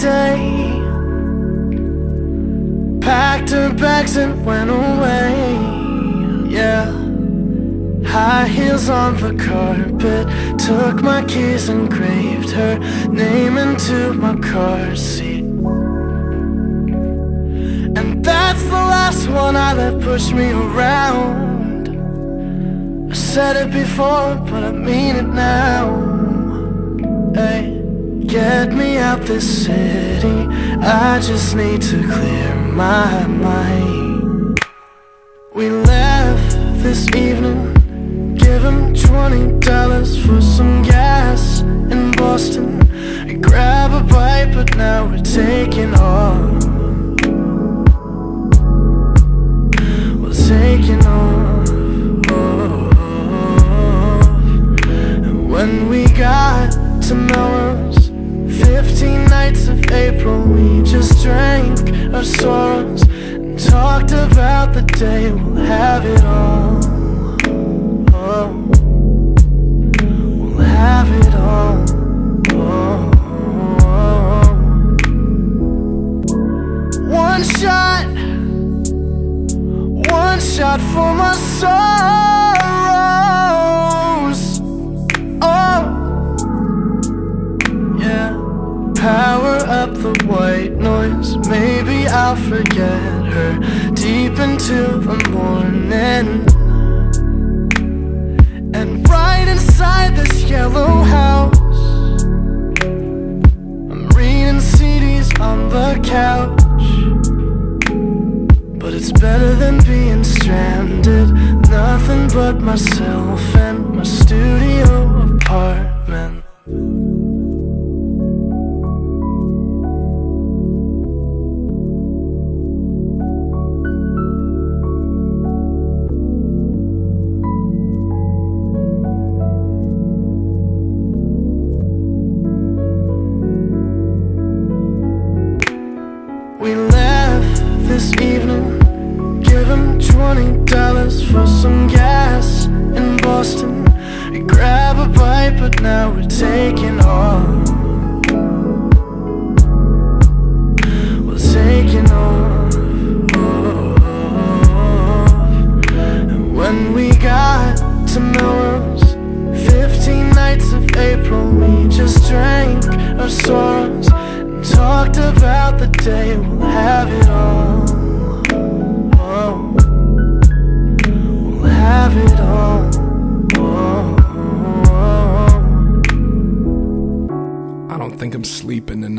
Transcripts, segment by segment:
day. Packed her bags and went away. Yeah. High heels on the carpet. Took my keys and graved her name into my car seat. And that's the last one I let push me around. I said it before, but I mean it now. Hey, get me out this city. I just need to clear my mind. We left this evening. Give him twenty dollars for some gas our sorrows and talked about the day we'll have it all. Oh, we'll have it all. I'll forget her deep into the morning. And right inside this yellow house, I'm reading CDs on the couch. But it's better than being stranded. Nothing but myself and my studio apartment. We left this evening. Give him twenty dollars for some gas in Boston. We grab a bite, but now we're taking off. We're taking off. And when we got to Melrose, 15 nights of April, we just drank our sorrows and talked about the day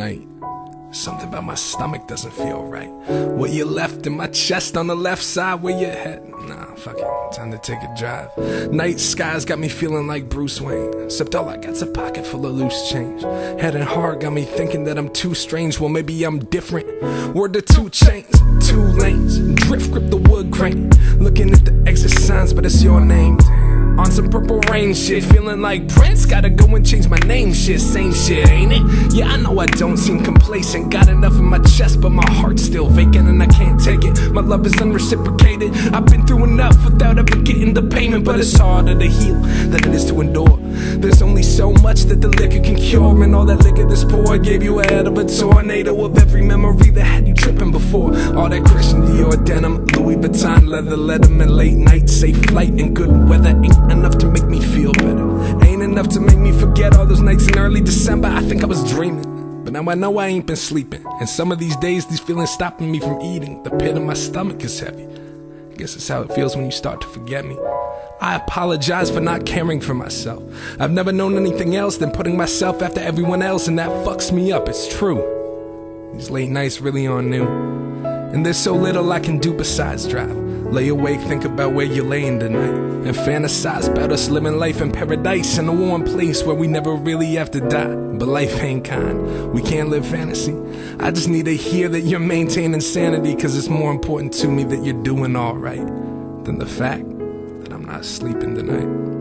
tonight. Something about my stomach doesn't feel right. What you left in my chest on the left side, where your head? Nah, fuck it. Time to take a drive. Night skies got me feeling like Bruce Wayne. Except all I got's a pocket full of loose change. Head and heart got me thinking that I'm too strange. Well, maybe I'm different. Word to two chains, two lanes. Drift grip the wood grain. Looking at the exit signs, but it's your name. On some purple rain shit, feeling like Prince. Gotta go and change my name shit, same shit, ain't it? Yeah, I know I don't seem complacent. Got enough in my chest, but my heart's still vacant and I can't take it. My love is unreciprocated. I've been through enough without ever getting the payment, but it's harder to heal than it is to endure. There's only so much that the liquor can cure, and all that liquor this pour gave you a head of a tornado of every memory that had you tripping before. All that Christian Dior denim, Louis Vuitton leather, Letterman late night, safe flight, and good weather ain't enough to make me feel better. Ain't enough to make me forget all those nights in early December. I think I was dreaming. But now I know I ain't been sleeping. And some of these days, these feelings stopping me from eating. The pit of my stomach is heavy. Guess it's how it feels when you start to forget me. I apologize for not caring for myself. I've never known anything else than putting myself after everyone else, and that fucks me up. It's true. These late nights really aren't new. And there's so little I can do besides drive. Lay awake, think about where you're laying tonight. And fantasize about us living life in paradise in a warm place where we never really have to die. But life ain't kind. We can't live fantasy. I just need to hear that you're maintaining sanity, cause it's more important to me that you're doing alright than the fact that I'm not sleeping tonight.